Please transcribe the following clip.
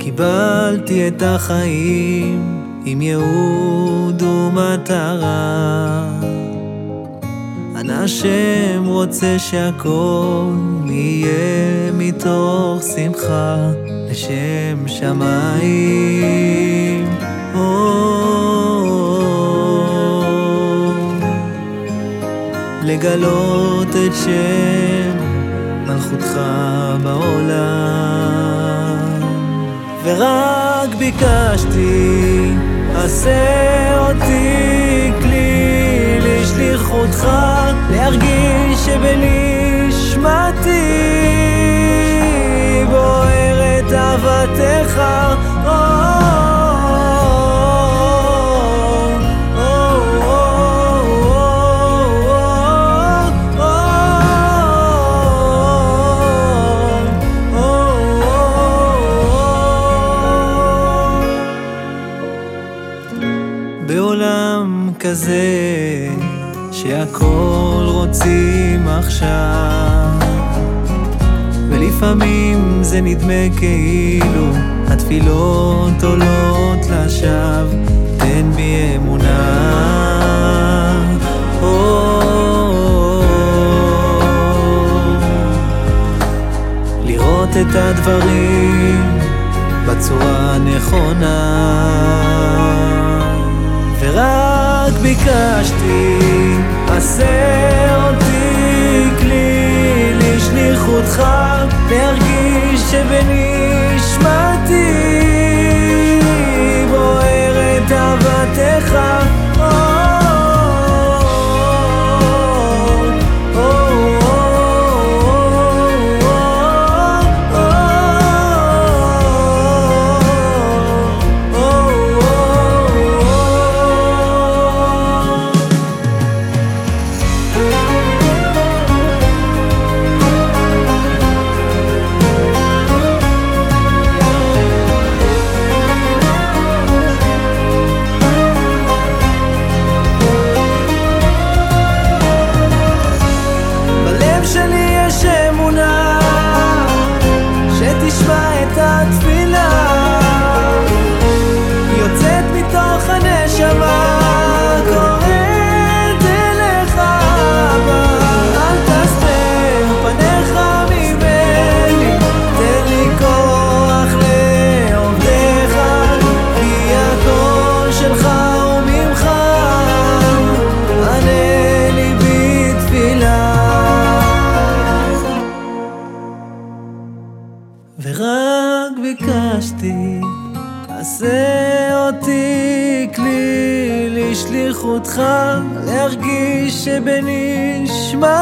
קיבלתי את החיים עם ייעוד ומטרה. השם רוצה שהכל יהיה מתוך שמחה לשם שמיים. לגלות את שם מלכותך בעולם ורק ביקשתי עשה אותי כלי לשליחותך להרגיש שבנשמתי בוערת אהבתך בעולם כזה שהכל רוצים עכשיו. ולפעמים זה נדמה כאילו התפילות עולות לשווא. תן בי אמונה. לראות את הדברים בצורה הנכונה ורק ביקשתי, עשה אותי כלי לשליחותך, להרגיש שבנשמתי עשה אותי כלי לשליחותך, להרגיש שבנשמתי